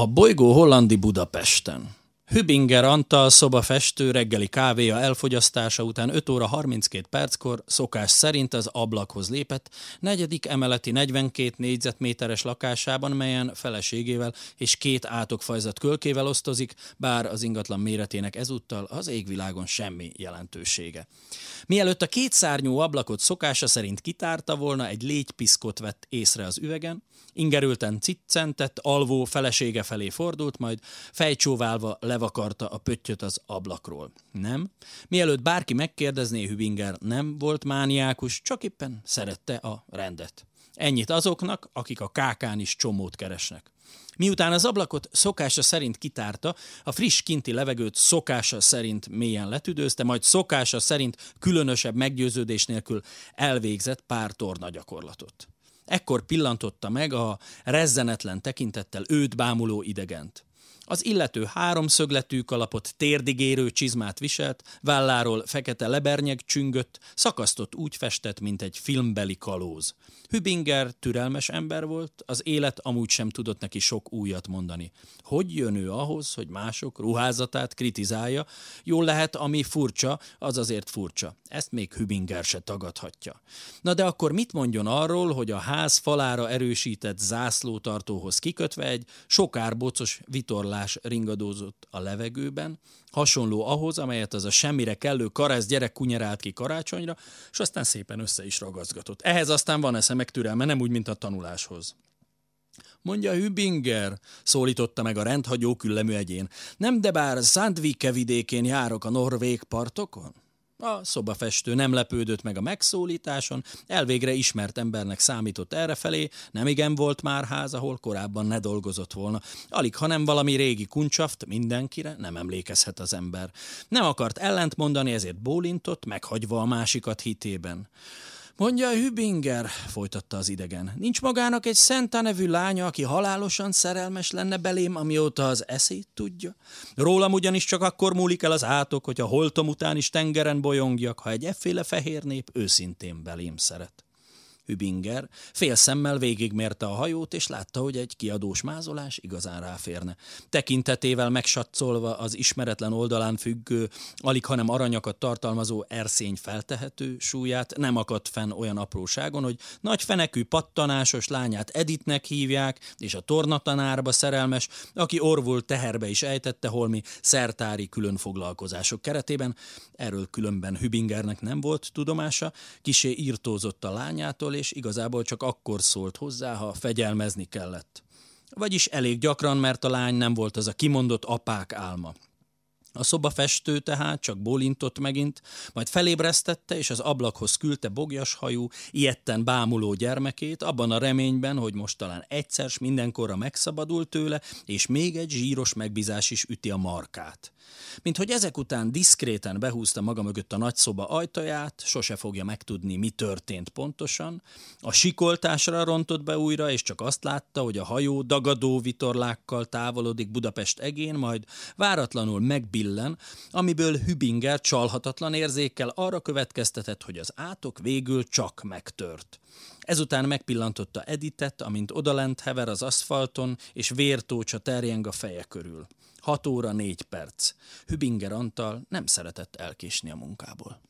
A bolygó hollandi Budapesten. Hübinger Antal szobafestő reggeli kávéja elfogyasztása után 5 óra 32 perckor szokás szerint az ablakhoz lépett, negyedik emeleti 42 négyzetméteres lakásában, melyen feleségével és két átokfajzat kölkével osztozik, bár az ingatlan méretének ezúttal az égvilágon semmi jelentősége. Mielőtt a két szárnyú ablakot szokása szerint kitárta volna, egy légypiszkot vett észre az üvegen, ingerülten ciccentett, alvó felesége felé fordult, majd fejcsóválva levakarta a pöttyöt az ablakról. Nem? Mielőtt bárki megkérdezné, Hübinger nem volt mániákus, csak éppen szerette a rendet. Ennyit azoknak, akik a kákán is csomót keresnek. Miután az ablakot szokása szerint kitárta, a friss kinti levegőt szokása szerint mélyen letüdőzte, majd szokása szerint különösebb meggyőződés nélkül elvégzett pár torna gyakorlatot. Ekkor pillantotta meg a rezzenetlen tekintettel őt bámuló idegent. Az illető háromszögletű kalapot, térdigérő csizmát viselt, válláról fekete lebernyeg csüngött, szakasztott úgy festett, mint egy filmbeli kalóz. Hübinger türelmes ember volt, az élet amúgy sem tudott neki sok újat mondani. Hogy jön ő ahhoz, hogy mások ruházatát kritizálja? Jól lehet, ami furcsa, az azért furcsa. Ezt még Hübinger se tagadhatja. Na de akkor mit mondjon arról, hogy a ház falára erősített zászlótartóhoz kikötve egy sokárbocos vitorlás ringadózott a levegőben, hasonló ahhoz, amelyet az a semmire kellő karász gyerek kunyerált ki karácsonyra, és aztán szépen össze is ragaszgatott. Ehhez aztán van esze meg türelme, nem úgy, mint a tanuláshoz. Mondja Hübinger, szólította meg a rendhagyó küllemű egyén. Nem de bár Sandvike vidékén járok a norvég partokon? A szobafestő nem lepődött meg a megszólításon, elvégre ismert embernek számított errefelé, nem igen volt már ház, ahol korábban ne dolgozott volna. Alig, hanem valami régi kuncsaft, mindenkire nem emlékezhet az ember. Nem akart ellent mondani, ezért bólintott, meghagyva a másikat hitében. Mondja Hübinger, folytatta az idegen. Nincs magának egy Szenta nevű lánya, aki halálosan szerelmes lenne belém, amióta az eszét tudja? Rólam ugyanis csak akkor múlik el az átok, hogy a holtom után is tengeren bolyongjak, ha egy efféle fehér nép őszintén belém szeret. Hübinger fél szemmel végigmérte a hajót, és látta, hogy egy kiadós mázolás igazán ráférne. Tekintetével megsatszolva az ismeretlen oldalán függő, alig hanem aranyakat tartalmazó erszény feltehető súlyát, nem akadt fenn olyan apróságon, hogy nagy fenekű pattanásos lányát Editnek hívják, és a tornatanárba szerelmes, aki orvul teherbe is ejtette holmi szertári különfoglalkozások keretében. Erről különben Hübingernek nem volt tudomása, kisé írtózott a lányától, és igazából csak akkor szólt hozzá, ha fegyelmezni kellett. Vagyis elég gyakran, mert a lány nem volt az a kimondott apák álma. A szobafestő tehát csak bólintott megint, majd felébresztette, és az ablakhoz küldte bogjas hajú, ilyetten bámuló gyermekét, abban a reményben, hogy most talán egyszer mindenkorra megszabadul tőle, és még egy zsíros megbízás is üti a markát. Mint hogy ezek után diszkréten behúzta maga mögött a nagyszoba ajtaját, sose fogja megtudni, mi történt pontosan. A sikoltásra rontott be újra, és csak azt látta, hogy a hajó dagadó vitorlákkal távolodik Budapest egén, majd váratlanul megbillen, amiből Hübinger csalhatatlan érzékkel arra következtetett, hogy az átok végül csak megtört. Ezután megpillantotta Editet, amint odalent hever az aszfalton, és vértócsa terjeng a feje körül. 6 óra 4 perc. Hübinger Antal nem szeretett elkésni a munkából.